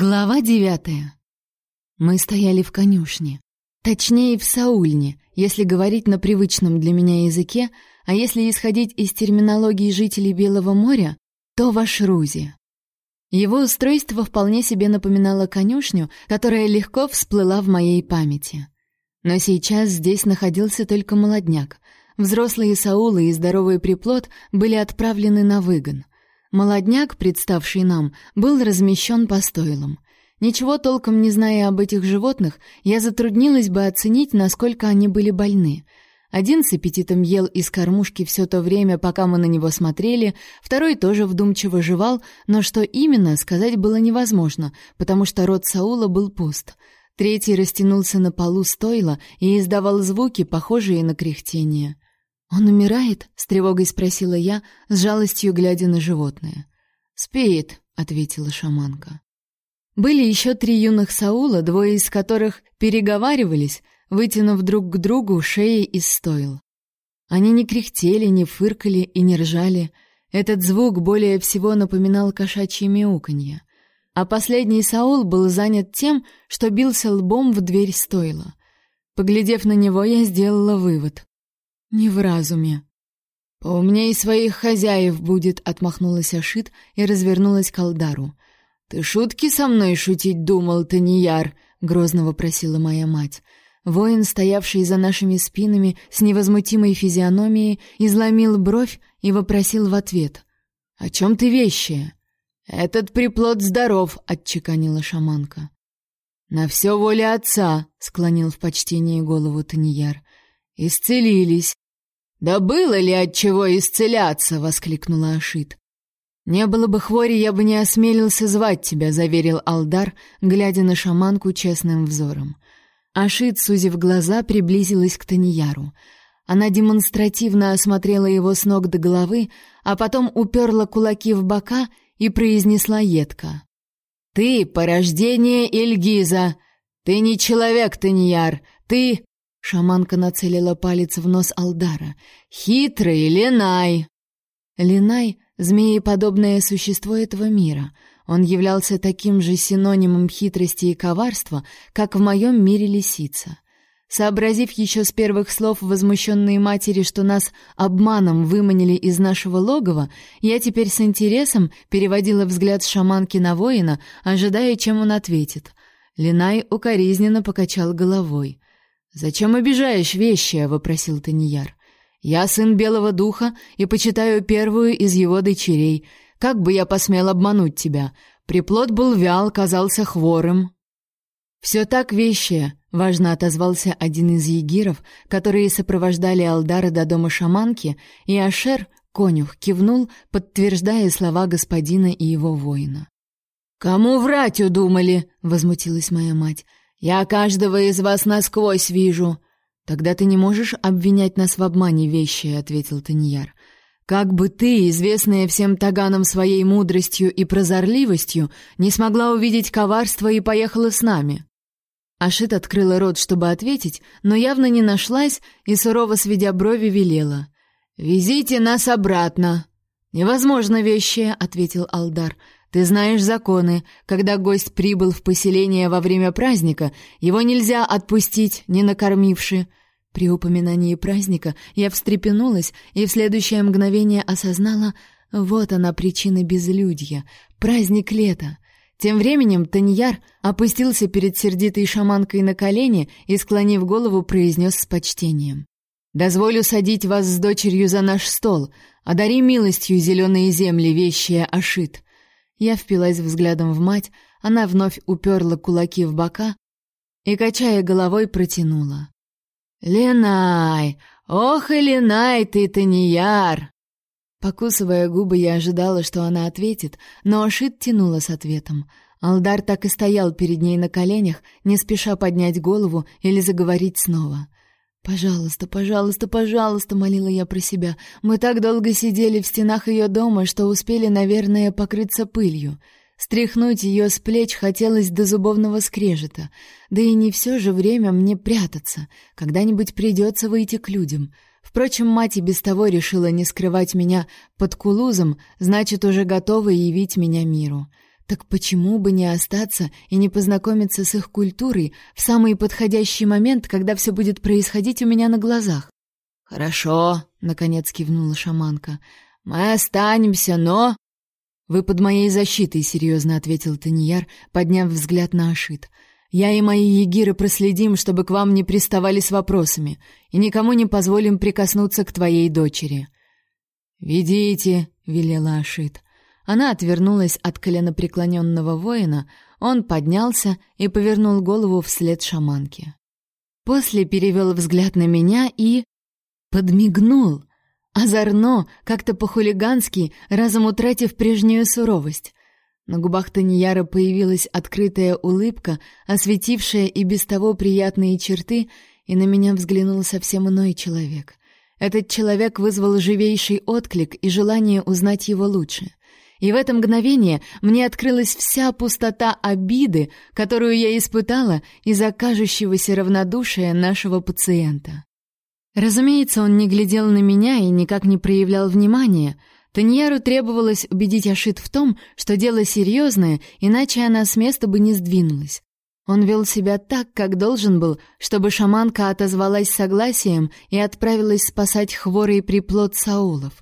Глава девятая. Мы стояли в конюшне. Точнее, в Саульне, если говорить на привычном для меня языке, а если исходить из терминологии жителей Белого моря, то в Ашрузе. Его устройство вполне себе напоминало конюшню, которая легко всплыла в моей памяти. Но сейчас здесь находился только молодняк. Взрослые Саулы и здоровый приплод были отправлены на выгон. Молодняк, представший нам, был размещен по стойлам. Ничего толком не зная об этих животных, я затруднилась бы оценить, насколько они были больны. Один с аппетитом ел из кормушки все то время, пока мы на него смотрели, второй тоже вдумчиво жевал, но что именно, сказать было невозможно, потому что рот Саула был пуст. Третий растянулся на полу стойла и издавал звуки, похожие на кряхтение. «Он умирает?» — с тревогой спросила я, с жалостью глядя на животное. «Спит», — ответила шаманка. Были еще три юных Саула, двое из которых переговаривались, вытянув друг к другу шеи из стоил. Они не кряхтели, не фыркали и не ржали. Этот звук более всего напоминал кошачье мяуканье. А последний Саул был занят тем, что бился лбом в дверь стойла. Поглядев на него, я сделала вывод. Не в разуме. «Поумней своих хозяев будет», — отмахнулась Ашит и развернулась к Алдару. «Ты шутки со мной шутить думал, ты не яр?» — грозно вопросила моя мать. Воин, стоявший за нашими спинами с невозмутимой физиономией, изломил бровь и вопросил в ответ. «О чем ты вещая?» «Этот приплод здоров», — отчеканила шаманка. «На все воля отца», — склонил в почтении голову Таньяр. «Исцелились». «Да было ли от чего исцеляться?» — воскликнула Ашит. «Не было бы хвори, я бы не осмелился звать тебя», — заверил Алдар, глядя на шаманку честным взором. Ашит, сузив глаза, приблизилась к Таньяру. Она демонстративно осмотрела его с ног до головы, а потом уперла кулаки в бока и произнесла едко. «Ты — порождение Эльгиза! Ты не человек, Таньяр! Ты...» Шаманка нацелила палец в нос Алдара. «Хитрый Ленай!» Ленай — змееподобное существо этого мира. Он являлся таким же синонимом хитрости и коварства, как в моем мире лисица. Сообразив еще с первых слов возмущенные матери, что нас обманом выманили из нашего логова, я теперь с интересом переводила взгляд шаманки на воина, ожидая, чем он ответит. Линай укоризненно покачал головой. «Зачем обижаешь вещи?» — вопросил Таньяр. «Я сын Белого Духа и почитаю первую из его дочерей. Как бы я посмел обмануть тебя? Приплод был вял, казался хворым». «Все так, вещи», — важно отозвался один из егиров, которые сопровождали Алдара до дома шаманки, и Ашер, конюх, кивнул, подтверждая слова господина и его воина. «Кому врать удумали?» — возмутилась моя мать. Я каждого из вас насквозь вижу. Тогда ты не можешь обвинять нас в обмане вещи, ответил Таньяр. Как бы ты, известная всем таганам своей мудростью и прозорливостью, не смогла увидеть коварство и поехала с нами. Ашит открыла рот, чтобы ответить, но явно не нашлась и сурово сведя брови велела: "Везите нас обратно". "Невозможно, вещи", ответил Алдар. Ты знаешь законы. Когда гость прибыл в поселение во время праздника, его нельзя отпустить, не накормивши. При упоминании праздника я встрепенулась и в следующее мгновение осознала, вот она причина безлюдья, праздник лета. Тем временем Таньяр опустился перед сердитой шаманкой на колени и, склонив голову, произнес с почтением. «Дозволю садить вас с дочерью за наш стол. Одари милостью зеленые земли, вещие Ашит. Я впилась взглядом в мать, она вновь уперла кулаки в бока и, качая головой, протянула. «Ленай! Ох и Ленай, ты-то не яр!» Покусывая губы, я ожидала, что она ответит, но Ашит тянула с ответом. Алдар так и стоял перед ней на коленях, не спеша поднять голову или заговорить снова. «Пожалуйста, пожалуйста, пожалуйста», — молила я про себя. «Мы так долго сидели в стенах ее дома, что успели, наверное, покрыться пылью. Стряхнуть ее с плеч хотелось до зубовного скрежета. Да и не все же время мне прятаться. Когда-нибудь придется выйти к людям». Впрочем, мать и без того решила не скрывать меня под кулузом, значит, уже готова явить меня миру. Так почему бы не остаться и не познакомиться с их культурой в самый подходящий момент, когда все будет происходить у меня на глазах? Хорошо, наконец кивнула шаманка. Мы останемся, но Вы под моей защитой, серьезно ответил Таньяр, подняв взгляд на Ашит. Я и мои егиры проследим, чтобы к вам не приставали с вопросами, и никому не позволим прикоснуться к твоей дочери. Ведите, велела Ашит. Она отвернулась от коленопреклоненного воина, он поднялся и повернул голову вслед шаманке. После перевел взгляд на меня и... подмигнул. Озорно, как-то по-хулигански, разом утратив прежнюю суровость. На губах Таньяра появилась открытая улыбка, осветившая и без того приятные черты, и на меня взглянул совсем иной человек. Этот человек вызвал живейший отклик и желание узнать его лучше. И в это мгновение мне открылась вся пустота обиды, которую я испытала из-за кажущегося равнодушия нашего пациента. Разумеется, он не глядел на меня и никак не проявлял внимания. Таньяру требовалось убедить Ашит в том, что дело серьезное, иначе она с места бы не сдвинулась. Он вел себя так, как должен был, чтобы шаманка отозвалась согласием и отправилась спасать хворый приплод Саулов.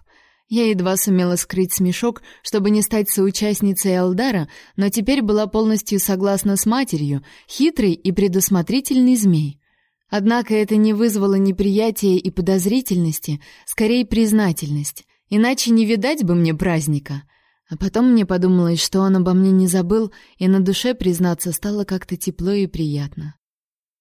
Я едва сумела скрыть смешок, чтобы не стать соучастницей Алдара, но теперь была полностью согласна с матерью, хитрый и предусмотрительный змей. Однако это не вызвало неприятия и подозрительности, скорее признательность. Иначе не видать бы мне праздника. А потом мне подумалось, что он обо мне не забыл, и на душе, признаться, стало как-то тепло и приятно.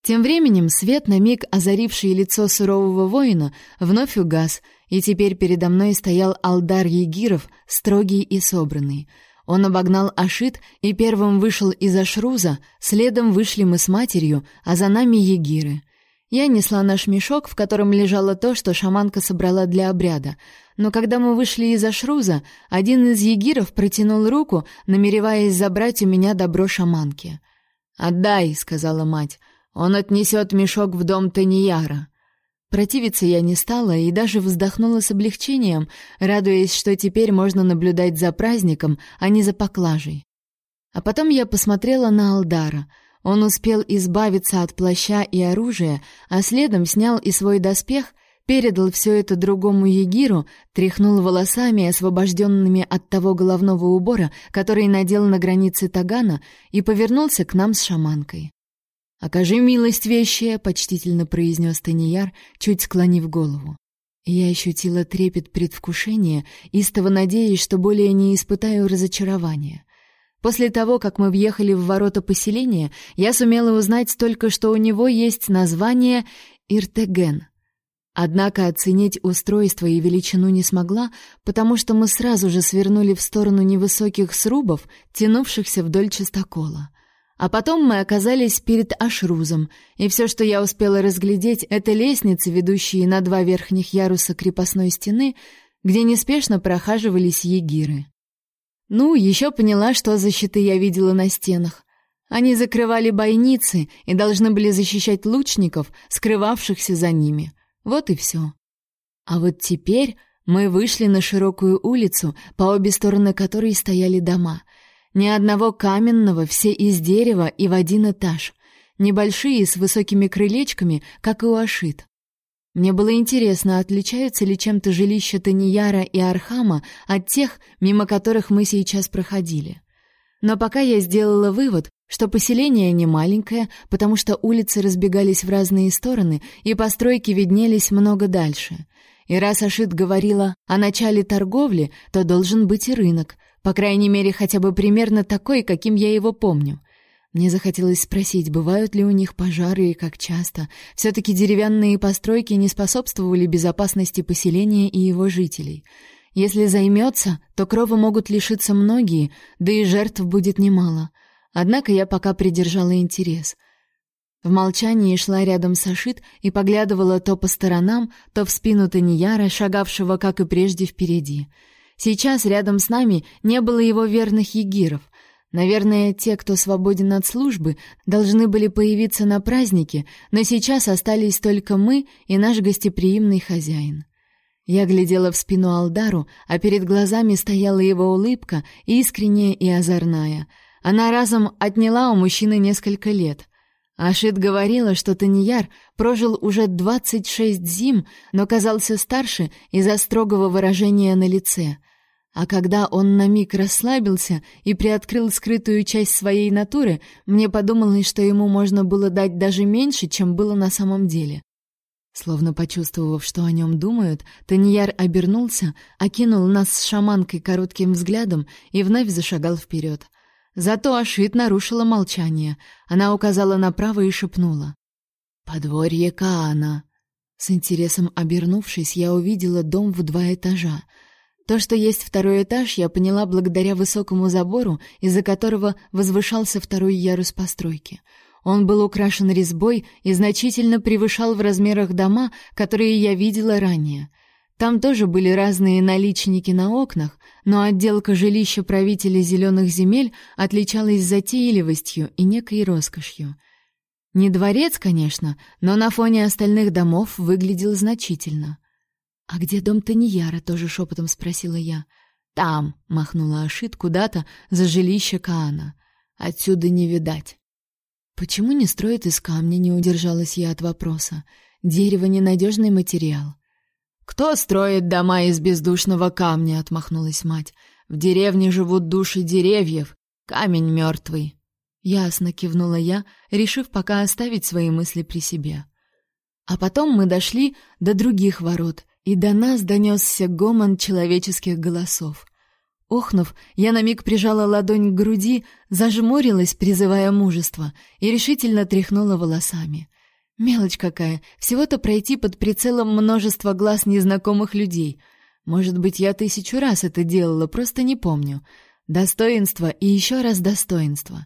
Тем временем свет, на миг озаривший лицо сурового воина, вновь угас, и теперь передо мной стоял Алдар Егиров, строгий и собранный. Он обогнал Ашит и первым вышел из Ашруза, следом вышли мы с матерью, а за нами Егиры. Я несла наш мешок, в котором лежало то, что шаманка собрала для обряда. Но когда мы вышли из Ашруза, один из егиров протянул руку, намереваясь забрать у меня добро шаманки. «Отдай», — сказала мать, — он отнесет мешок в дом Таньяра. Противиться я не стала и даже вздохнула с облегчением, радуясь, что теперь можно наблюдать за праздником, а не за поклажей. А потом я посмотрела на Алдара. Он успел избавиться от плаща и оружия, а следом снял и свой доспех, передал все это другому егиру, тряхнул волосами, освобожденными от того головного убора, который надел на границе Тагана, и повернулся к нам с шаманкой. «Окажи милость вещая», — почтительно произнес Таньяр, чуть склонив голову. Я ощутила трепет предвкушения, истово надеясь, что более не испытаю разочарования. После того, как мы въехали в ворота поселения, я сумела узнать только, что у него есть название Иртеген. Однако оценить устройство и величину не смогла, потому что мы сразу же свернули в сторону невысоких срубов, тянувшихся вдоль частокола. А потом мы оказались перед Ашрузом, и все, что я успела разглядеть, это лестницы, ведущие на два верхних яруса крепостной стены, где неспешно прохаживались егиры. Ну, еще поняла, что за щиты я видела на стенах. Они закрывали бойницы и должны были защищать лучников, скрывавшихся за ними. Вот и все. А вот теперь мы вышли на широкую улицу, по обе стороны которой стояли дома — ни одного каменного, все из дерева и в один этаж. Небольшие, с высокими крылечками, как и у Ашит. Мне было интересно, отличаются ли чем-то жилища Танияра и Архама от тех, мимо которых мы сейчас проходили. Но пока я сделала вывод, что поселение не маленькое, потому что улицы разбегались в разные стороны, и постройки виднелись много дальше. И раз Ашит говорила о начале торговли, то должен быть и рынок, по крайней мере, хотя бы примерно такой, каким я его помню. Мне захотелось спросить, бывают ли у них пожары и как часто. все таки деревянные постройки не способствовали безопасности поселения и его жителей. Если займется, то крова могут лишиться многие, да и жертв будет немало. Однако я пока придержала интерес. В молчании шла рядом с Ашит и поглядывала то по сторонам, то в спину Таньяра, шагавшего, как и прежде, впереди — Сейчас рядом с нами не было его верных егиров. Наверное, те, кто свободен от службы, должны были появиться на празднике, но сейчас остались только мы и наш гостеприимный хозяин. Я глядела в спину Алдару, а перед глазами стояла его улыбка, искренняя и озорная. Она разом отняла у мужчины несколько лет. Ашит говорила, что Таньяр прожил уже 26 зим, но казался старше из-за строгого выражения на лице. А когда он на миг расслабился и приоткрыл скрытую часть своей натуры, мне подумалось, что ему можно было дать даже меньше, чем было на самом деле. Словно почувствовав, что о нем думают, Таньяр обернулся, окинул нас с шаманкой коротким взглядом и вновь зашагал вперед. Зато Ашит нарушила молчание. Она указала направо и шепнула. «Подворье Каана». С интересом обернувшись, я увидела дом в два этажа. То, что есть второй этаж, я поняла благодаря высокому забору, из-за которого возвышался второй ярус постройки — он был украшен резьбой и значительно превышал в размерах дома, которые я видела ранее. Там тоже были разные наличники на окнах, но отделка жилища правителей зеленых земель отличалась затейливостью и некой роскошью. Не дворец, конечно, но на фоне остальных домов выглядел значительно. «А где дом Таньяра?» — тоже шепотом спросила я. «Там», — махнула Ашит куда-то за жилище Каана. «Отсюда не видать». Почему не строят из камня, не удержалась я от вопроса. Дерево ненадежный материал. Кто строит дома из бездушного камня, отмахнулась мать. В деревне живут души деревьев, камень мертвый. Ясно кивнула я, решив пока оставить свои мысли при себе. А потом мы дошли до других ворот, и до нас донесся гомон человеческих голосов. Охнув, я на миг прижала ладонь к груди, зажмурилась, призывая мужество, и решительно тряхнула волосами. Мелочь какая, всего-то пройти под прицелом множества глаз незнакомых людей. Может быть, я тысячу раз это делала, просто не помню. Достоинство и еще раз достоинство.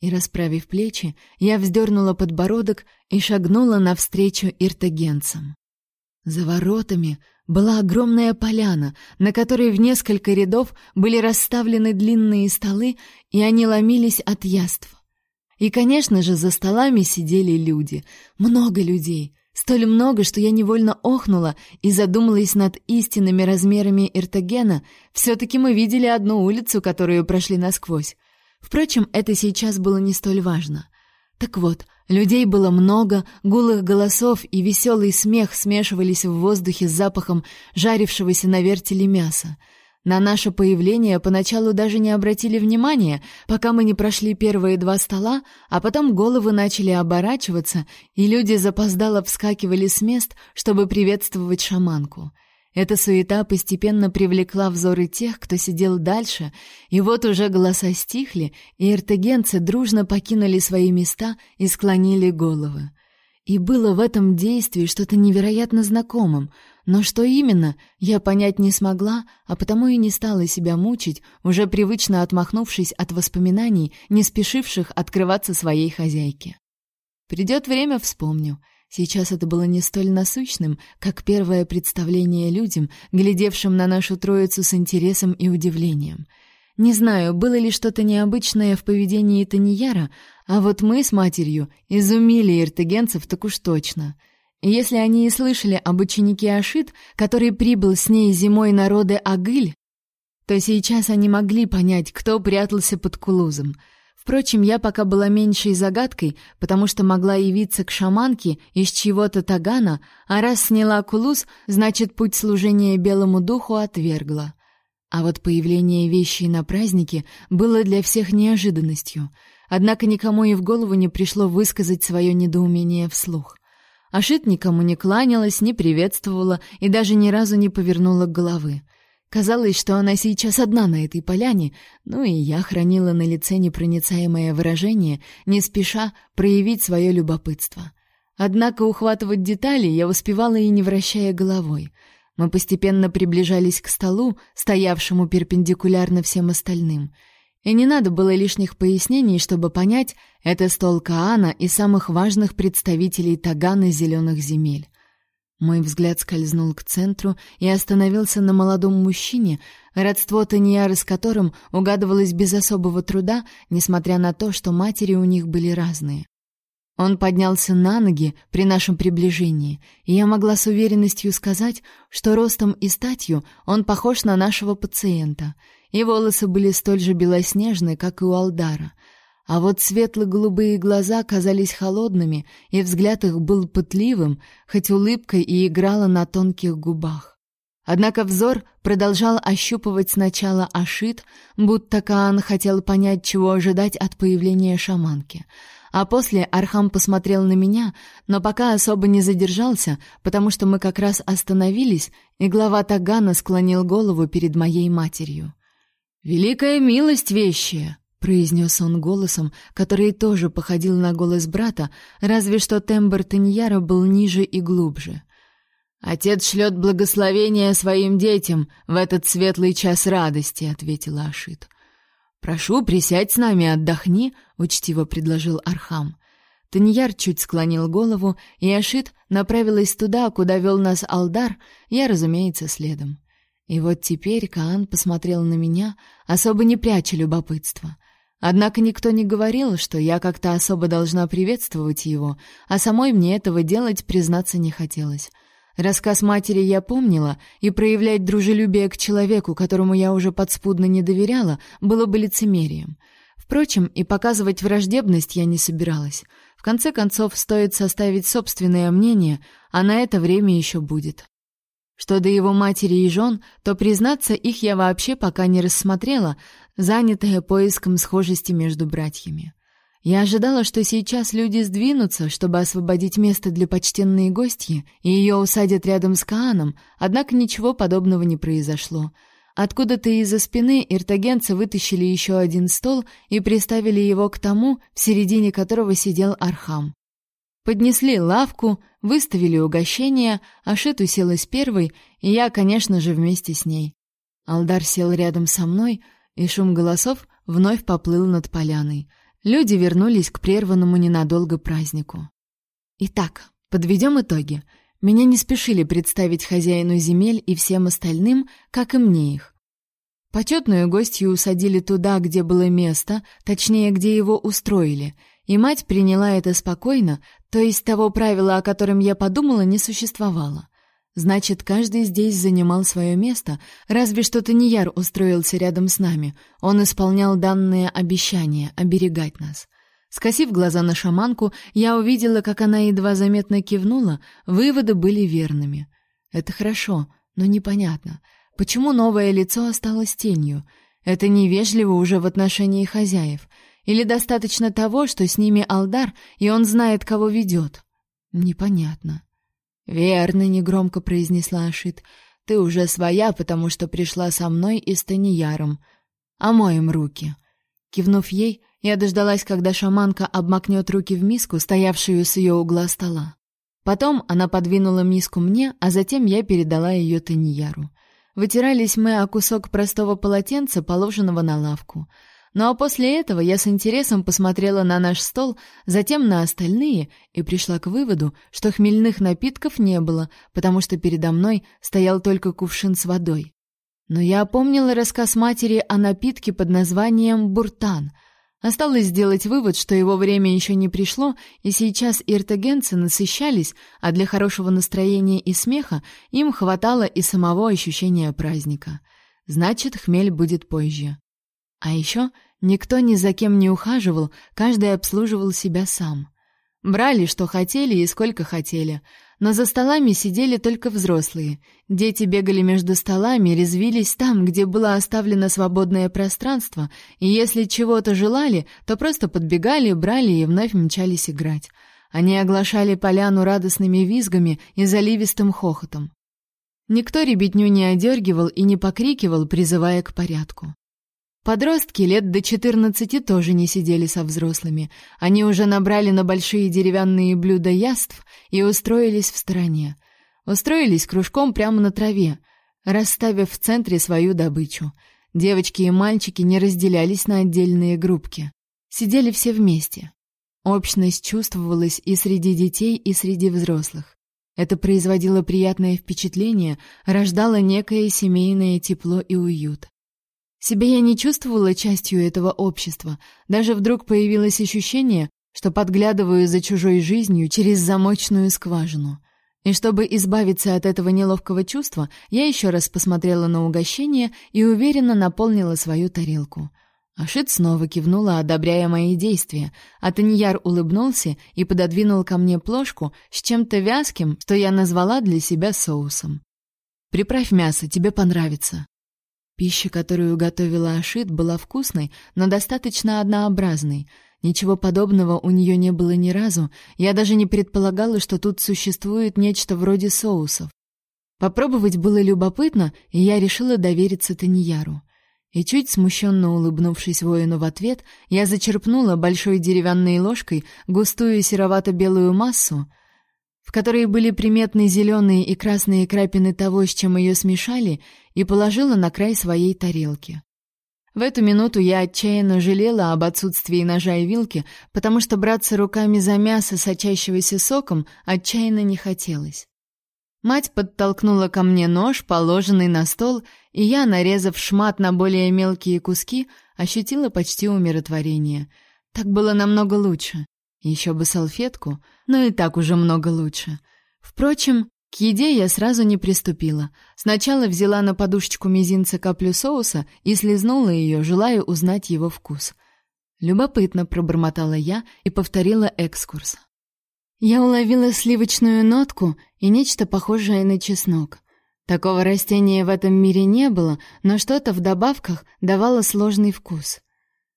И расправив плечи, я вздернула подбородок и шагнула навстречу иртагенцам. За воротами была огромная поляна, на которой в несколько рядов были расставлены длинные столы, и они ломились от яств. И, конечно же, за столами сидели люди, много людей, столь много, что я невольно охнула и задумалась над истинными размерами Иртагена. Все-таки мы видели одну улицу, которую прошли насквозь. Впрочем, это сейчас было не столь важно. Так вот, Людей было много, гулых голосов и веселый смех смешивались в воздухе с запахом жарившегося на вертеле мяса. На наше появление поначалу даже не обратили внимания, пока мы не прошли первые два стола, а потом головы начали оборачиваться, и люди запоздало вскакивали с мест, чтобы приветствовать шаманку. Эта суета постепенно привлекла взоры тех, кто сидел дальше, и вот уже голоса стихли, и эртегенцы дружно покинули свои места и склонили головы. И было в этом действии что-то невероятно знакомым, но что именно, я понять не смогла, а потому и не стала себя мучить, уже привычно отмахнувшись от воспоминаний, не спешивших открываться своей хозяйке. Придет время, вспомню. Сейчас это было не столь насущным, как первое представление людям, глядевшим на нашу троицу с интересом и удивлением. Не знаю, было ли что-то необычное в поведении Таньяра, а вот мы с матерью изумили иртегенцев так уж точно. Если они и слышали об ученике Ашит, который прибыл с ней зимой народы Агыль, то сейчас они могли понять, кто прятался под Кулузом — Впрочем, я пока была меньшей загадкой, потому что могла явиться к шаманке из чего-то тагана, а раз сняла кулус, значит, путь служения белому духу отвергла. А вот появление вещей на празднике было для всех неожиданностью. Однако никому и в голову не пришло высказать свое недоумение вслух. Ашит никому не кланялась, не приветствовала и даже ни разу не повернула головы. Казалось, что она сейчас одна на этой поляне, ну и я хранила на лице непроницаемое выражение, не спеша проявить свое любопытство. Однако ухватывать детали я успевала и не вращая головой. Мы постепенно приближались к столу, стоявшему перпендикулярно всем остальным. И не надо было лишних пояснений, чтобы понять, это стол Каана и самых важных представителей Тагана зеленых земель. Мой взгляд скользнул к центру и остановился на молодом мужчине, родство Таньяры с которым угадывалось без особого труда, несмотря на то, что матери у них были разные. Он поднялся на ноги при нашем приближении, и я могла с уверенностью сказать, что ростом и статью он похож на нашего пациента, и волосы были столь же белоснежны, как и у Алдара. А вот светло-голубые глаза казались холодными, и взгляд их был пытливым, хоть улыбка и играла на тонких губах. Однако взор продолжал ощупывать сначала Ашит, будто Каан хотел понять, чего ожидать от появления шаманки — а после Архам посмотрел на меня, но пока особо не задержался, потому что мы как раз остановились, и глава Тагана склонил голову перед моей матерью. «Великая милость вещая!» — произнес он голосом, который тоже походил на голос брата, разве что тембр Таньяра был ниже и глубже. «Отец шлет благословение своим детям в этот светлый час радости», — ответила Ашит. «Прошу, присядь с нами, отдохни», — учтиво предложил Архам. Таньяр чуть склонил голову, и Ашит направилась туда, куда вел нас Алдар, я, разумеется, следом. И вот теперь Каан посмотрел на меня, особо не пряча любопытства. Однако никто не говорил, что я как-то особо должна приветствовать его, а самой мне этого делать, признаться, не хотелось. Рассказ матери я помнила, и проявлять дружелюбие к человеку, которому я уже подспудно не доверяла, было бы лицемерием. Впрочем, и показывать враждебность я не собиралась. В конце концов, стоит составить собственное мнение, а на это время еще будет. Что до его матери и жен, то, признаться, их я вообще пока не рассмотрела, занятая поиском схожести между братьями. Я ожидала, что сейчас люди сдвинутся, чтобы освободить место для почтенной гостьи, и ее усадят рядом с Кааном, однако ничего подобного не произошло. Откуда-то из-за спины иртагенцы вытащили еще один стол и приставили его к тому, в середине которого сидел Архам. Поднесли лавку, выставили угощение, Ашит уселась первой, и я, конечно же, вместе с ней. Алдар сел рядом со мной, и шум голосов вновь поплыл над поляной — Люди вернулись к прерванному ненадолго празднику. Итак, подведем итоги. Меня не спешили представить хозяину земель и всем остальным, как и мне их. Почетную гостью усадили туда, где было место, точнее, где его устроили, и мать приняла это спокойно, то есть того правила, о котором я подумала, не существовало. Значит, каждый здесь занимал свое место, разве что Таньяр устроился рядом с нами. Он исполнял данное обещание оберегать нас. Скосив глаза на шаманку, я увидела, как она едва заметно кивнула, выводы были верными. Это хорошо, но непонятно, почему новое лицо осталось тенью. Это невежливо уже в отношении хозяев. Или достаточно того, что с ними Алдар, и он знает, кого ведет? Непонятно. «Верно», — негромко произнесла Ашит. «Ты уже своя, потому что пришла со мной и с Танияром. Омоем руки». Кивнув ей, я дождалась, когда шаманка обмакнет руки в миску, стоявшую с ее угла стола. Потом она подвинула миску мне, а затем я передала ее Танияру. Вытирались мы о кусок простого полотенца, положенного на лавку — ну а после этого я с интересом посмотрела на наш стол, затем на остальные и пришла к выводу, что хмельных напитков не было, потому что передо мной стоял только кувшин с водой. Но я опомнила рассказ матери о напитке под названием буртан. Осталось сделать вывод, что его время еще не пришло, и сейчас иртагенцы насыщались, а для хорошего настроения и смеха им хватало и самого ощущения праздника. Значит, хмель будет позже. А еще никто ни за кем не ухаживал, каждый обслуживал себя сам. Брали, что хотели и сколько хотели, но за столами сидели только взрослые. Дети бегали между столами, резвились там, где было оставлено свободное пространство, и если чего-то желали, то просто подбегали, брали и вновь мчались играть. Они оглашали поляну радостными визгами и заливистым хохотом. Никто ребятню не одергивал и не покрикивал, призывая к порядку. Подростки лет до 14 тоже не сидели со взрослыми. Они уже набрали на большие деревянные блюда яств и устроились в стороне. Устроились кружком прямо на траве, расставив в центре свою добычу. Девочки и мальчики не разделялись на отдельные группки. Сидели все вместе. Общность чувствовалась и среди детей, и среди взрослых. Это производило приятное впечатление, рождало некое семейное тепло и уют. Себя я не чувствовала частью этого общества, даже вдруг появилось ощущение, что подглядываю за чужой жизнью через замочную скважину. И чтобы избавиться от этого неловкого чувства, я еще раз посмотрела на угощение и уверенно наполнила свою тарелку. Ашит снова кивнула, одобряя мои действия, а Таньяр улыбнулся и пододвинул ко мне плошку с чем-то вязким, что я назвала для себя соусом. «Приправь мясо, тебе понравится». Пища, которую готовила Ашит, была вкусной, но достаточно однообразной. Ничего подобного у нее не было ни разу, я даже не предполагала, что тут существует нечто вроде соусов. Попробовать было любопытно, и я решила довериться Таньяру. И чуть смущенно улыбнувшись воину в ответ, я зачерпнула большой деревянной ложкой густую серовато-белую массу, в которой были приметны зеленые и красные крапины того, с чем ее смешали, и положила на край своей тарелки. В эту минуту я отчаянно жалела об отсутствии ножа и вилки, потому что браться руками за мясо, сочащегося соком, отчаянно не хотелось. Мать подтолкнула ко мне нож, положенный на стол, и я, нарезав шмат на более мелкие куски, ощутила почти умиротворение. Так было намного лучше. Еще бы салфетку, но и так уже много лучше. Впрочем, к еде я сразу не приступила. Сначала взяла на подушечку мизинца каплю соуса и слезнула ее, желая узнать его вкус. Любопытно пробормотала я и повторила экскурс. Я уловила сливочную нотку и нечто похожее на чеснок. Такого растения в этом мире не было, но что-то в добавках давало сложный вкус.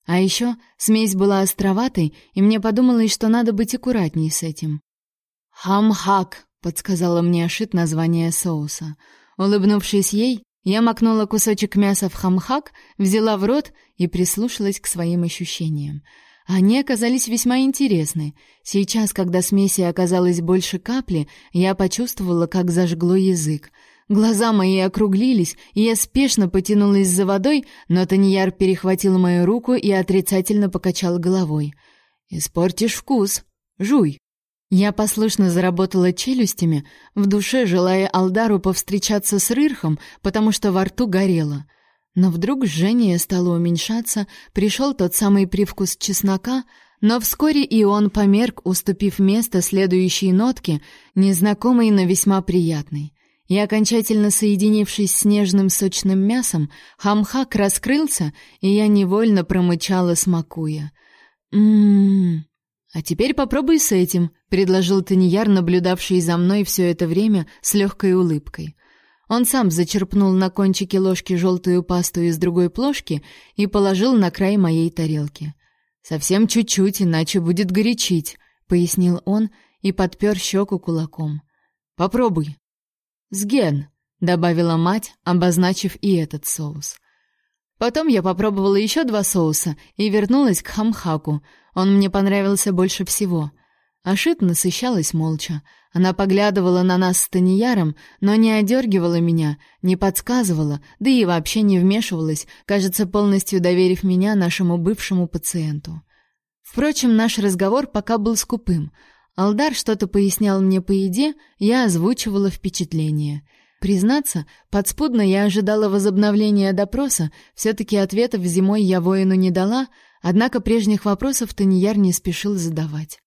А еще смесь была островатой, и мне подумалось, что надо быть аккуратней с этим. «Хамхак», — подсказала мне Ашит название соуса. Улыбнувшись ей, я макнула кусочек мяса в хамхак, взяла в рот и прислушалась к своим ощущениям. Они оказались весьма интересны. Сейчас, когда смеси оказалось больше капли, я почувствовала, как зажгло язык. Глаза мои округлились, и я спешно потянулась за водой, но Таньяр перехватил мою руку и отрицательно покачал головой. «Испортишь вкус. Жуй». Я послушно заработала челюстями, в душе желая Алдару повстречаться с Рырхом, потому что во рту горело — но вдруг жжение стало уменьшаться, пришел тот самый привкус чеснока, но вскоре и он померк, уступив место следующей нотке, незнакомой, но весьма приятной. И окончательно соединившись с нежным сочным мясом, хамхак раскрылся, и я невольно промычала, смакуя. «М-м-м!» «А теперь попробуй с этим», — предложил Таньяр, наблюдавший за мной все это время с легкой улыбкой. Он сам зачерпнул на кончике ложки желтую пасту из другой плошки и положил на край моей тарелки. «Совсем чуть-чуть, иначе будет горячить», — пояснил он и подпер щеку кулаком. «Попробуй». «Сген», — добавила мать, обозначив и этот соус. Потом я попробовала еще два соуса и вернулась к хамхаку. Он мне понравился больше всего — Ашит насыщалась молча. Она поглядывала на нас с Таньяром, но не одергивала меня, не подсказывала, да и вообще не вмешивалась, кажется, полностью доверив меня нашему бывшему пациенту. Впрочем, наш разговор пока был скупым. Алдар что-то пояснял мне по еде, я озвучивала впечатление. Признаться, подспудно я ожидала возобновления допроса, все-таки ответов зимой я воину не дала, однако прежних вопросов Таньяр не спешил задавать.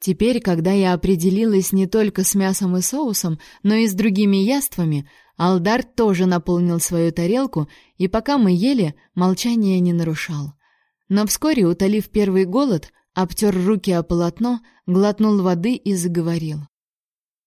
Теперь, когда я определилась не только с мясом и соусом, но и с другими яствами, Алдар тоже наполнил свою тарелку, и пока мы ели, молчание не нарушал. Но вскоре, утолив первый голод, обтер руки о полотно, глотнул воды и заговорил.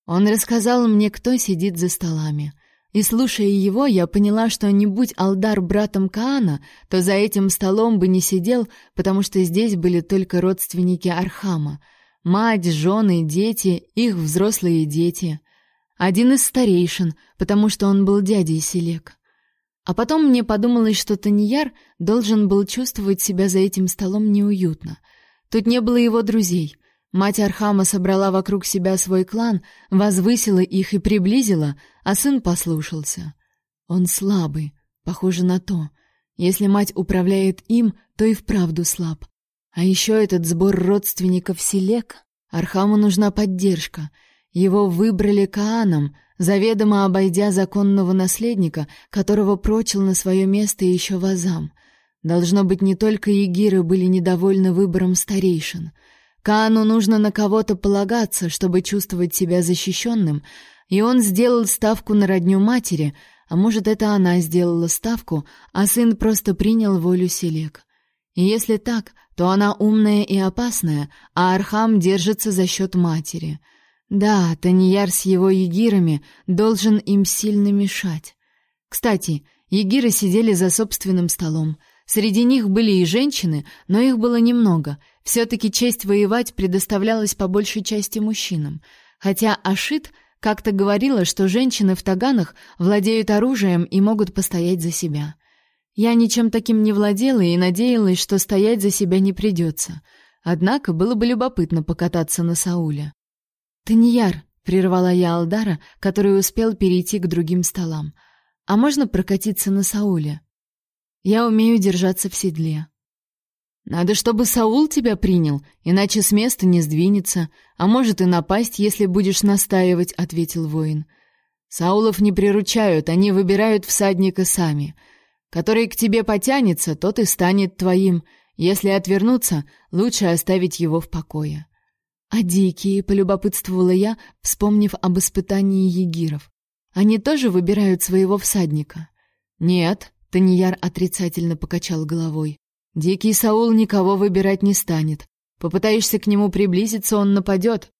Он рассказал мне, кто сидит за столами. И слушая его, я поняла, что не будь Алдар братом Каана, то за этим столом бы не сидел, потому что здесь были только родственники Архама — Мать, жены, дети, их взрослые дети. Один из старейшин, потому что он был дядей Селек. А потом мне подумалось, что Таньяр должен был чувствовать себя за этим столом неуютно. Тут не было его друзей. Мать Архама собрала вокруг себя свой клан, возвысила их и приблизила, а сын послушался. Он слабый, похоже на то. Если мать управляет им, то и вправду слаб. А еще этот сбор родственников Селек. Архаму нужна поддержка. Его выбрали Кааном, заведомо обойдя законного наследника, которого прочил на свое место еще Вазам. Должно быть, не только егиры были недовольны выбором старейшин. Каану нужно на кого-то полагаться, чтобы чувствовать себя защищенным, и он сделал ставку на родню матери, а может, это она сделала ставку, а сын просто принял волю Селек. И если так, то она умная и опасная, а Архам держится за счет матери. Да, Таньяр с его егирами должен им сильно мешать. Кстати, егиры сидели за собственным столом. Среди них были и женщины, но их было немного. Все-таки честь воевать предоставлялась по большей части мужчинам. Хотя Ашит как-то говорила, что женщины в таганах владеют оружием и могут постоять за себя. Я ничем таким не владела и надеялась, что стоять за себя не придется. Однако было бы любопытно покататься на Сауле. «Таньяр», — прервала я Алдара, который успел перейти к другим столам, — «а можно прокатиться на Сауле?» Я умею держаться в седле. Надо, чтобы Саул тебя принял, иначе с места не сдвинется, а может и напасть, если будешь настаивать, ответил воин. Саулов не приручают, они выбирают всадника сами. Который к тебе потянется, тот и станет твоим. Если отвернуться, лучше оставить его в покое. А дикие, полюбопытствовала я, вспомнив об испытании егиров. Они тоже выбирают своего всадника? Нет, Таньяр отрицательно покачал головой. Дикий Саул никого выбирать не станет. Попытаешься к нему приблизиться, он нападет.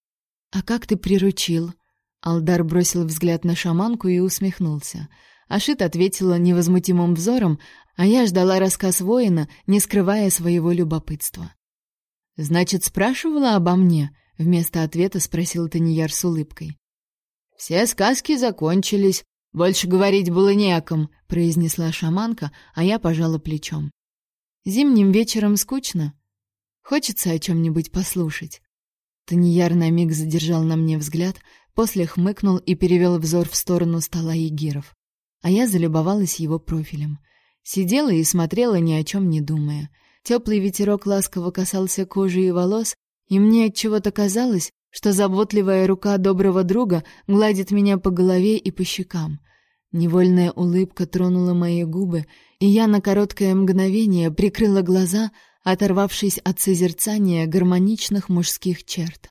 А как ты приручил? Алдар бросил взгляд на шаманку и усмехнулся. Ашит ответила невозмутимым взором, а я ждала рассказ воина, не скрывая своего любопытства. Значит, спрашивала обо мне? вместо ответа спросил Таньяр с улыбкой. Все сказки закончились, больше говорить было не о ком, произнесла шаманка, а я пожала плечом. Зимним вечером скучно. Хочется о чем нибудь послушать. Таньяр на миг задержал на мне взгляд, после хмыкнул и перевел взор в сторону стола егиров. А я залюбовалась его профилем. Сидела и смотрела, ни о чем не думая. Теплый ветерок ласково касался кожи и волос, и мне от чего-то казалось, что заботливая рука доброго друга гладит меня по голове и по щекам. Невольная улыбка тронула мои губы, и я на короткое мгновение прикрыла глаза, оторвавшись от созерцания гармоничных мужских черт.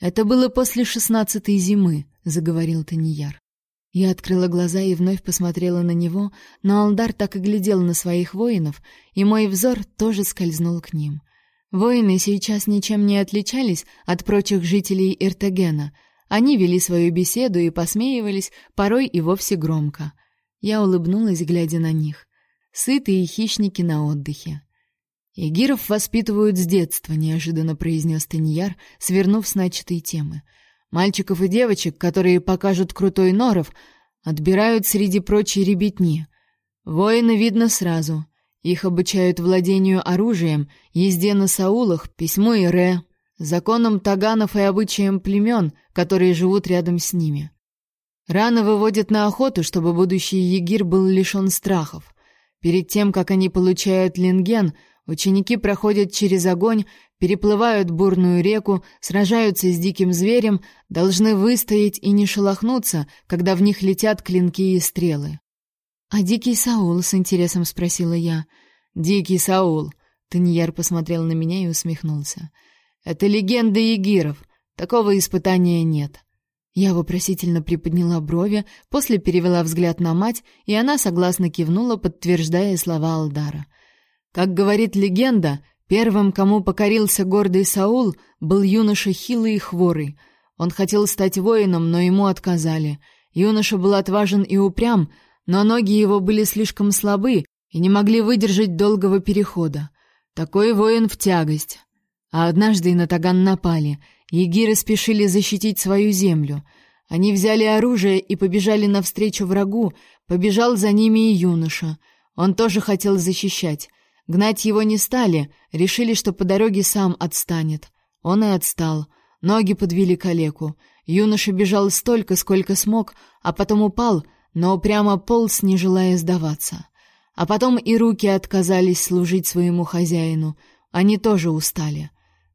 «Это было после шестнадцатой зимы», — заговорил Таньяр. Я открыла глаза и вновь посмотрела на него, но Алдар так и глядел на своих воинов, и мой взор тоже скользнул к ним. Воины сейчас ничем не отличались от прочих жителей Иртагена — они вели свою беседу и посмеивались, порой и вовсе громко. Я улыбнулась, глядя на них. Сытые хищники на отдыхе. «Егиров воспитывают с детства», — неожиданно произнес Таньяр, свернув с начатой темы. «Мальчиков и девочек, которые покажут крутой норов, отбирают среди прочей ребятни. Воины видно сразу. Их обучают владению оружием, езде на саулах, письму и ре, законам таганов и обычаям племен, которые живут рядом с ними. Рано выводят на охоту, чтобы будущий егир был лишен страхов. Перед тем, как они получают линген, ученики проходят через огонь, переплывают бурную реку, сражаются с диким зверем, должны выстоять и не шелохнуться, когда в них летят клинки и стрелы. «А дикий Саул?» — с интересом спросила я. «Дикий Саул!» — Таньяр посмотрел на меня и усмехнулся. — это легенда егиров. Такого испытания нет. Я вопросительно приподняла брови, после перевела взгляд на мать, и она согласно кивнула, подтверждая слова Алдара. Как говорит легенда, первым, кому покорился гордый Саул, был юноша хилый и хворый. Он хотел стать воином, но ему отказали. Юноша был отважен и упрям, но ноги его были слишком слабы и не могли выдержать долгого перехода. Такой воин в тягость. А однажды на Таган напали. Егиры спешили защитить свою землю. Они взяли оружие и побежали навстречу врагу. Побежал за ними и юноша. Он тоже хотел защищать. Гнать его не стали, решили, что по дороге сам отстанет. Он и отстал. Ноги подвели калеку. Юноша бежал столько, сколько смог, а потом упал, но прямо полз, не желая сдаваться. А потом и руки отказались служить своему хозяину. Они тоже устали.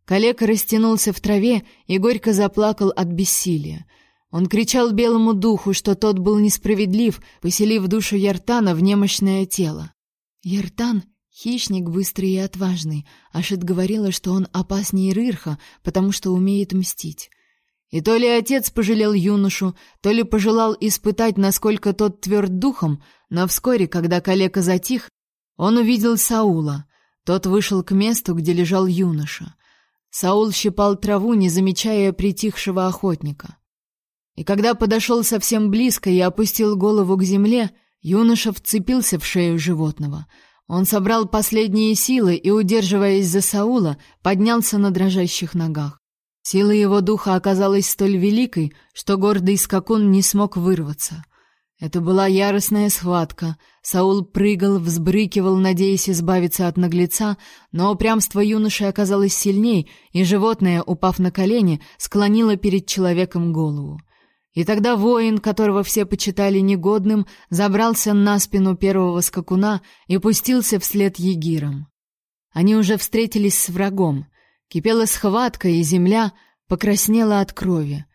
Калека растянулся в траве и горько заплакал от бессилия. Он кричал белому духу, что тот был несправедлив, поселив душу Яртана в немощное тело. Яртан Хищник быстрый и отважный. Ашит говорила, что он опаснее Рырха, потому что умеет мстить. И то ли отец пожалел юношу, то ли пожелал испытать, насколько тот тверд духом, но вскоре, когда калека затих, он увидел Саула. Тот вышел к месту, где лежал юноша. Саул щипал траву, не замечая притихшего охотника. И когда подошел совсем близко и опустил голову к земле, юноша вцепился в шею животного — он собрал последние силы и, удерживаясь за Саула, поднялся на дрожащих ногах. Сила его духа оказалась столь великой, что гордый скакун не смог вырваться. Это была яростная схватка. Саул прыгал, взбрыкивал, надеясь избавиться от наглеца, но упрямство юноши оказалось сильней, и животное, упав на колени, склонило перед человеком голову. И тогда воин, которого все почитали негодным, забрался на спину первого скакуна и пустился вслед егирам. Они уже встретились с врагом. Кипела схватка, и земля покраснела от крови.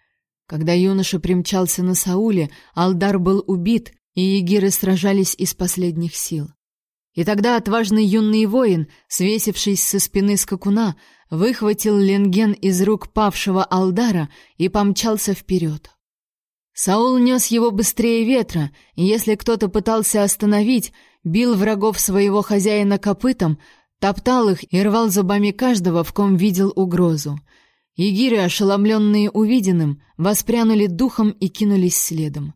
Когда юноша примчался на Сауле, Алдар был убит, и егиры сражались из последних сил. И тогда отважный юный воин, свесившись со спины скакуна, выхватил ленген из рук павшего Алдара и помчался вперед. Саул нес его быстрее ветра, и если кто-то пытался остановить, бил врагов своего хозяина копытом, топтал их и рвал зубами каждого, в ком видел угрозу. Егиры, ошеломленные увиденным, воспрянули духом и кинулись следом.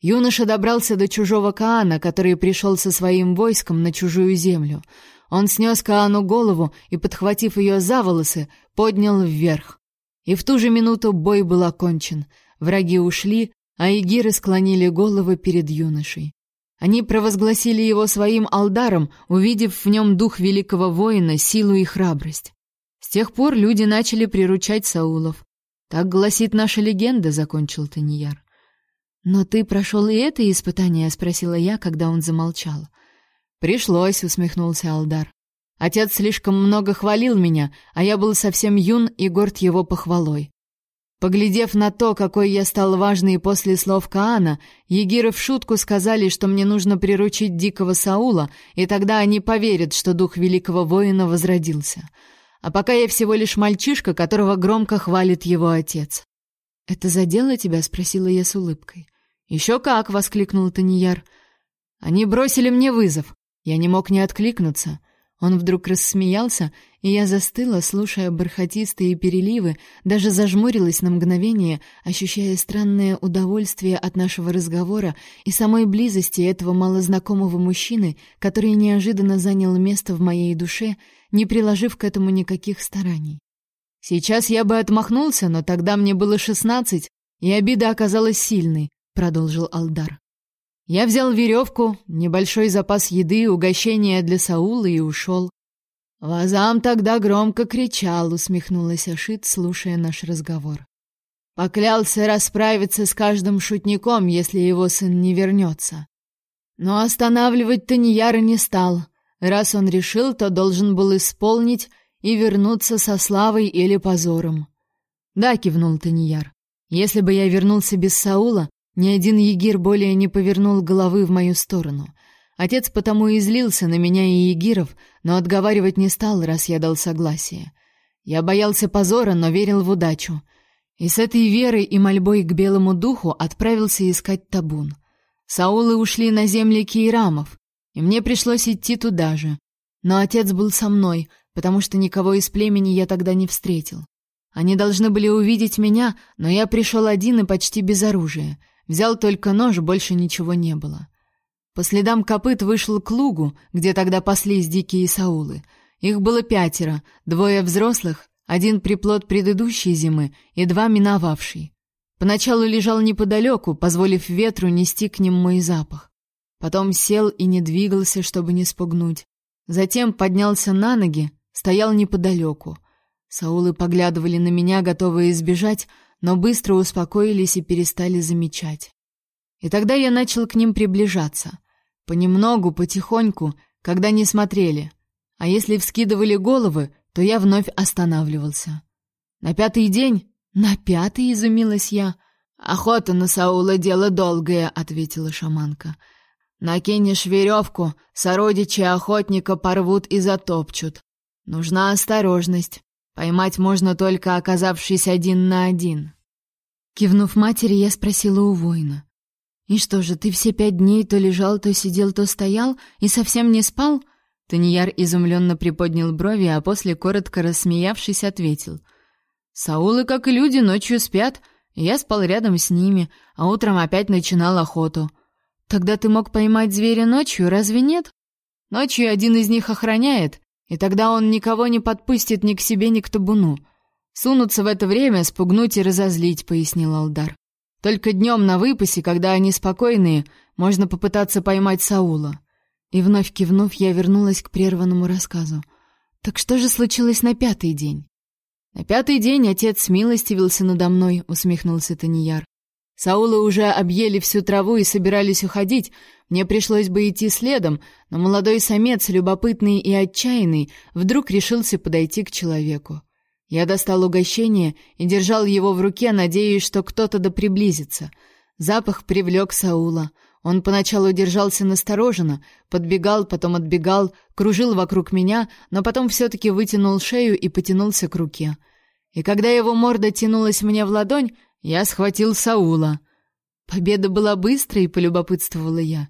Юноша добрался до чужого Каана, который пришел со своим войском на чужую землю. Он снес Каану голову и, подхватив ее за волосы, поднял вверх. И в ту же минуту бой был окончен. Враги ушли, а игиры склонили головы перед юношей. Они провозгласили его своим алдаром, увидев в нем дух великого воина, силу и храбрость. С тех пор люди начали приручать Саулов. Так гласит наша легенда, закончил Таньяр. Но ты прошел и это испытание, спросила я, когда он замолчал. Пришлось, усмехнулся Алдар. Отец слишком много хвалил меня, а я был совсем юн и горд его похвалой. Поглядев на то, какой я стал важный после слов Каана, егиры в шутку сказали, что мне нужно приручить дикого Саула, и тогда они поверят, что дух великого воина возродился. А пока я всего лишь мальчишка, которого громко хвалит его отец. «Это задело тебя?» — спросила я с улыбкой. «Еще как!» — воскликнул Таньяр. «Они бросили мне вызов. Я не мог не откликнуться. Он вдруг рассмеялся, и я застыла, слушая бархатистые переливы, даже зажмурилась на мгновение, ощущая странное удовольствие от нашего разговора и самой близости этого малознакомого мужчины, который неожиданно занял место в моей душе, не приложив к этому никаких стараний. Сейчас я бы отмахнулся, но тогда мне было шестнадцать, и обида оказалась сильной, продолжил Алдар. Я взял веревку, небольшой запас еды, угощения для Саула и ушел. Вазам тогда громко кричал, усмехнулась Ашит, слушая наш разговор. Поклялся расправиться с каждым шутником, если его сын не вернется. Но останавливать Таньяра не стал. Раз он решил, то должен был исполнить и вернуться со славой или позором. Да, кивнул Таньяр. Если бы я вернулся без Саула, ни один егир более не повернул головы в мою сторону. Отец потому и злился на меня и егиров, но отговаривать не стал, раз я дал согласие. Я боялся позора, но верил в удачу. И с этой верой и мольбой к белому духу отправился искать табун. Саулы ушли на земли Кейрамов, и мне пришлось идти туда же. Но отец был со мной, потому что никого из племени я тогда не встретил. Они должны были увидеть меня, но я пришел один и почти без оружия — Взял только нож, больше ничего не было. По следам копыт вышел к лугу, где тогда паслись дикие саулы. Их было пятеро, двое взрослых, один приплод предыдущей зимы и два миновавшей. Поначалу лежал неподалеку, позволив ветру нести к ним мой запах. Потом сел и не двигался, чтобы не спугнуть. Затем поднялся на ноги, стоял неподалеку. Саулы поглядывали на меня, готовые избежать, но быстро успокоились и перестали замечать. И тогда я начал к ним приближаться. Понемногу, потихоньку, когда не смотрели. А если вскидывали головы, то я вновь останавливался. На пятый день... На пятый, изумилась я. Охота на Саула — дело долгое, — ответила шаманка. Накинешь веревку, сородичи охотника порвут и затопчут. Нужна осторожность. Поймать можно только оказавшись один на один. Кивнув матери, я спросила у воина. «И что же, ты все пять дней то лежал, то сидел, то стоял и совсем не спал?» Таньяр изумленно приподнял брови, а после, коротко рассмеявшись, ответил. «Саулы, как и люди, ночью спят. Я спал рядом с ними, а утром опять начинал охоту. Тогда ты мог поймать зверя ночью, разве нет? Ночью один из них охраняет, и тогда он никого не подпустит ни к себе, ни к табуну. Сунуться в это время, спугнуть и разозлить, пояснил Алдар. Только днем на выпасе, когда они спокойные, можно попытаться поймать Саула. И вновь кивнув, я вернулась к прерванному рассказу. Так что же случилось на пятый день? На пятый день отец милостивился надо мной, усмехнулся Таньяр. Саула уже объели всю траву и собирались уходить. Мне пришлось бы идти следом, но молодой самец, любопытный и отчаянный, вдруг решился подойти к человеку. Я достал угощение и держал его в руке, надеясь, что кто-то да приблизится. Запах привлек Саула. Он поначалу держался настороженно, подбегал, потом отбегал, кружил вокруг меня, но потом все-таки вытянул шею и потянулся к руке. И когда его морда тянулась мне в ладонь, я схватил Саула. Победа была быстрой, полюбопытствовала я.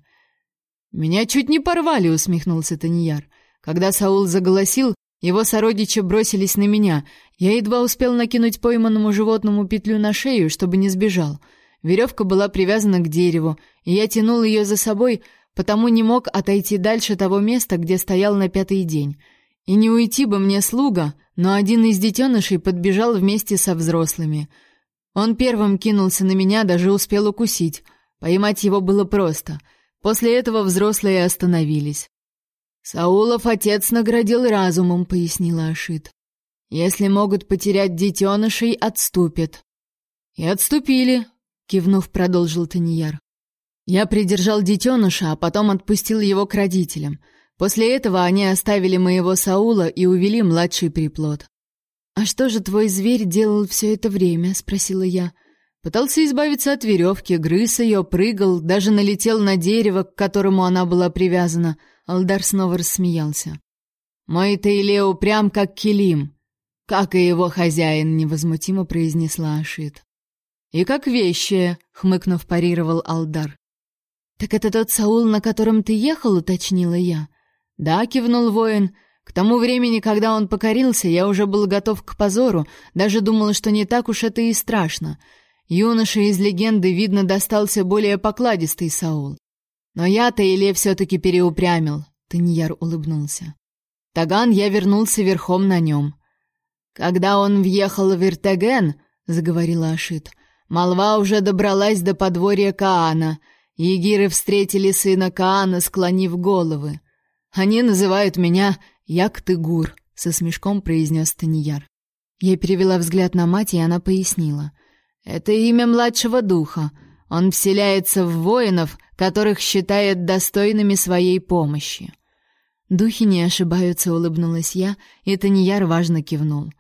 Меня чуть не порвали, усмехнулся Таньяр. Когда Саул заголосил, его сородичи бросились на меня. Я едва успел накинуть пойманному животному петлю на шею, чтобы не сбежал. Веревка была привязана к дереву, и я тянул ее за собой, потому не мог отойти дальше того места, где стоял на пятый день. И не уйти бы мне слуга, но один из детенышей подбежал вместе со взрослыми — он первым кинулся на меня, даже успел укусить. Поймать его было просто. После этого взрослые остановились. «Саулов отец наградил разумом», — пояснила Ашит. «Если могут потерять детенышей, отступят». «И отступили», — кивнув, продолжил Таньяр. «Я придержал детеныша, а потом отпустил его к родителям. После этого они оставили моего Саула и увели младший приплод. «А что же твой зверь делал все это время?» — спросила я. Пытался избавиться от веревки, грыз ее, прыгал, даже налетел на дерево, к которому она была привязана. Алдар снова рассмеялся. «Мой Тейлео прям как Килим, как и его хозяин», — невозмутимо произнесла Ашит. «И как вещи», — хмыкнув, парировал Алдар. «Так это тот Саул, на котором ты ехал?» — уточнила я. «Да», — кивнул воин, — к тому времени, когда он покорился, я уже был готов к позору, даже думал, что не так уж это и страшно. Юноша из легенды, видно, достался более покладистый Саул. Но я-то Иле все-таки переупрямил, Таньяр улыбнулся. Таган я вернулся верхом на нем. Когда он въехал в Иртеген, заговорила Ашит, молва уже добралась до подворья Каана. Егиры встретили сына Каана, склонив головы. Они называют меня «Як-ты-гур», — со смешком произнес Таньяр. Я перевела взгляд на мать, и она пояснила. «Это имя младшего духа. Он вселяется в воинов, которых считает достойными своей помощи». «Духи не ошибаются», — улыбнулась я, и Таньяр важно кивнул.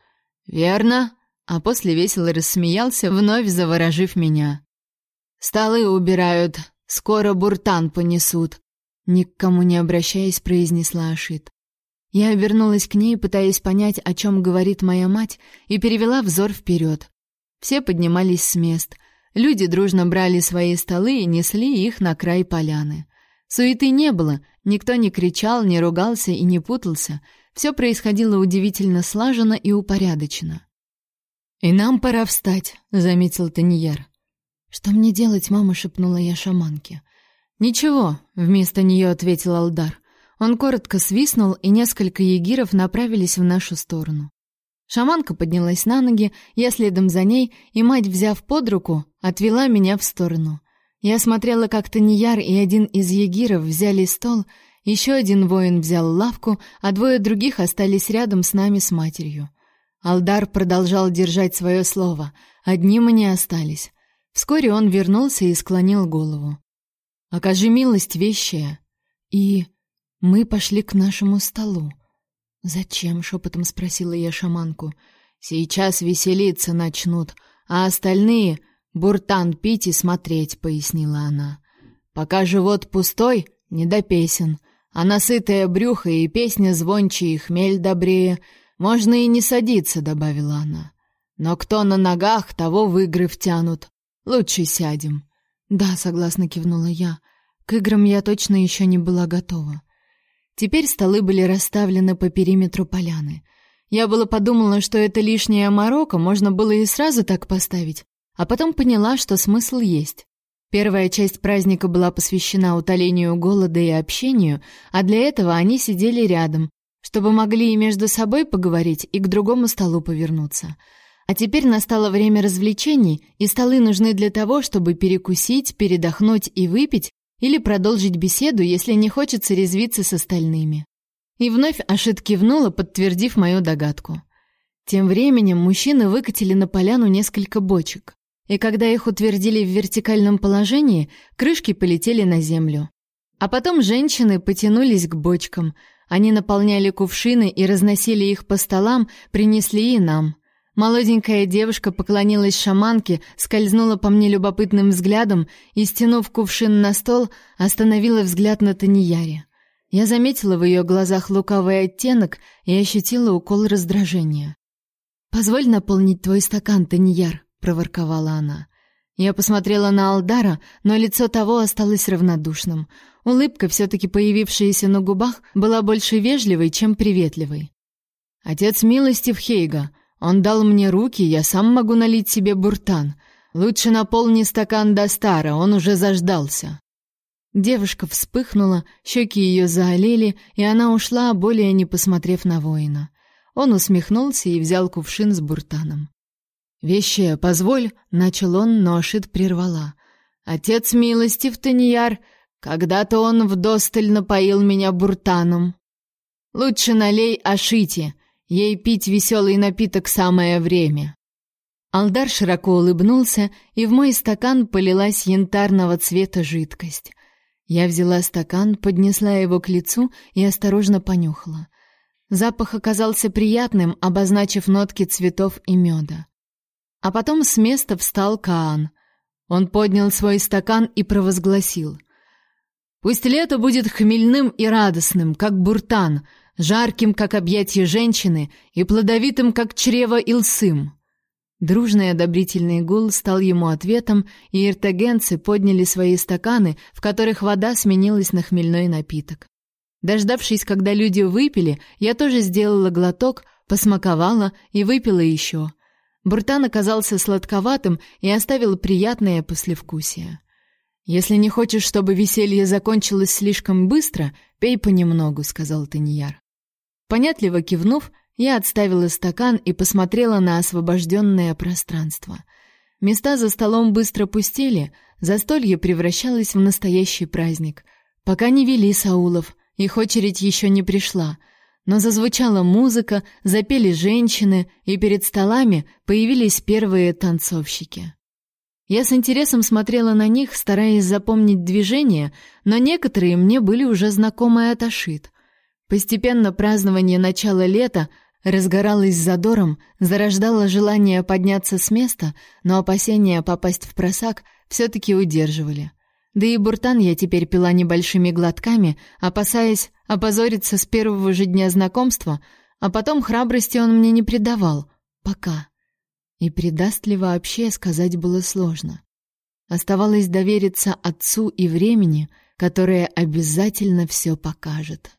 «Верно», а после весело рассмеялся, вновь заворожив меня. «Столы убирают, скоро буртан понесут», — ни к кому не обращаясь, произнесла Ашит. Я обернулась к ней, пытаясь понять, о чем говорит моя мать, и перевела взор вперед. Все поднимались с мест. Люди дружно брали свои столы и несли их на край поляны. Суеты не было, никто не кричал, не ругался и не путался. Все происходило удивительно слаженно и упорядоченно. «И нам пора встать», — заметил Таньер. «Что мне делать, мама?» — шепнула я шаманке. «Ничего», — вместо нее ответил Алдар. Он коротко свистнул, и несколько егиров направились в нашу сторону. Шаманка поднялась на ноги, я следом за ней, и мать, взяв под руку, отвела меня в сторону. Я смотрела, как Таньяр и один из егиров взяли стол, еще один воин взял лавку, а двое других остались рядом с нами с матерью. Алдар продолжал держать свое слово, одни мы не остались. Вскоре он вернулся и склонил голову. «Окажи милость, вещая!» И мы пошли к нашему столу. «Зачем?» — шепотом спросила я шаманку. «Сейчас веселиться начнут, а остальные — буртан пить и смотреть», — пояснила она. «Пока живот пустой, Не до песен. А насытое брюхо и песня звонче, и хмель добрее. Можно и не садиться, добавила она. Но кто на ногах, того в игры втянут. Лучше сядем. Да, согласно кивнула я. К играм я точно еще не была готова. Теперь столы были расставлены по периметру поляны. Я было подумала, что это лишняя морока, можно было и сразу так поставить, а потом поняла, что смысл есть. Первая часть праздника была посвящена утолению голода и общению, а для этого они сидели рядом, чтобы могли и между собой поговорить, и к другому столу повернуться. А теперь настало время развлечений, и столы нужны для того, чтобы перекусить, передохнуть и выпить, или продолжить беседу, если не хочется резвиться с остальными. И вновь Ашит кивнула, подтвердив мою догадку. Тем временем мужчины выкатили на поляну несколько бочек и когда их утвердили в вертикальном положении, крышки полетели на землю. А потом женщины потянулись к бочкам. Они наполняли кувшины и разносили их по столам, принесли и нам. Молоденькая девушка поклонилась шаманке, скользнула по мне любопытным взглядом и, стянув кувшин на стол, остановила взгляд на Таньяре. Я заметила в ее глазах лукавый оттенок и ощутила укол раздражения. «Позволь наполнить твой стакан, Таньяр», проворковала она. Я посмотрела на Алдара, но лицо того осталось равнодушным. Улыбка, все таки появившаяся на губах, была больше вежливой, чем приветливой. Отец милости в Хейга. Он дал мне руки, я сам могу налить себе буртан. Лучше наполни стакан до стара, он уже заждался. Девушка вспыхнула, щеки ее заолели, и она ушла, более не посмотрев на воина. Он усмехнулся и взял кувшин с буртаном. «Вещая, позволь», — начал он, но Ашит прервала. «Отец милостив, Таньяр, когда-то он вдосталь напоил меня буртаном. Лучше налей Ашите, ей пить веселый напиток самое время». Алдар широко улыбнулся, и в мой стакан полилась янтарного цвета жидкость. Я взяла стакан, поднесла его к лицу и осторожно понюхала. Запах оказался приятным, обозначив нотки цветов и меда. А потом с места встал Каан. Он поднял свой стакан и провозгласил: "Пусть лето будет хмельным и радостным, как буртан, жарким, как объятие женщины, и плодовитым, как чрево Илсым". Дружный одобрительный гул стал ему ответом, и иртагенцы подняли свои стаканы, в которых вода сменилась на хмельной напиток. Дождавшись, когда люди выпили, я тоже сделала глоток, посмаковала и выпила еще. Буртан оказался сладковатым и оставил приятное послевкусие. Если не хочешь, чтобы веселье закончилось слишком быстро, пей понемногу, сказал Таньяр. Понятливо кивнув, я отставила стакан и посмотрела на освобожденное пространство. Места за столом быстро пустели, застолье превращалось в настоящий праздник. Пока не вели Саулов, их очередь еще не пришла — но зазвучала музыка, запели женщины, и перед столами появились первые танцовщики. Я с интересом смотрела на них, стараясь запомнить движения, но некоторые мне были уже знакомы от Ашит. Постепенно празднование начала лета разгоралось задором, зарождало желание подняться с места, но опасения попасть в просак все-таки удерживали. Да и буртан я теперь пила небольшими глотками, опасаясь опозориться с первого же дня знакомства, а потом храбрости он мне не придавал. Пока. И предаст ли вообще, сказать было сложно. Оставалось довериться отцу и времени, которое обязательно все покажет.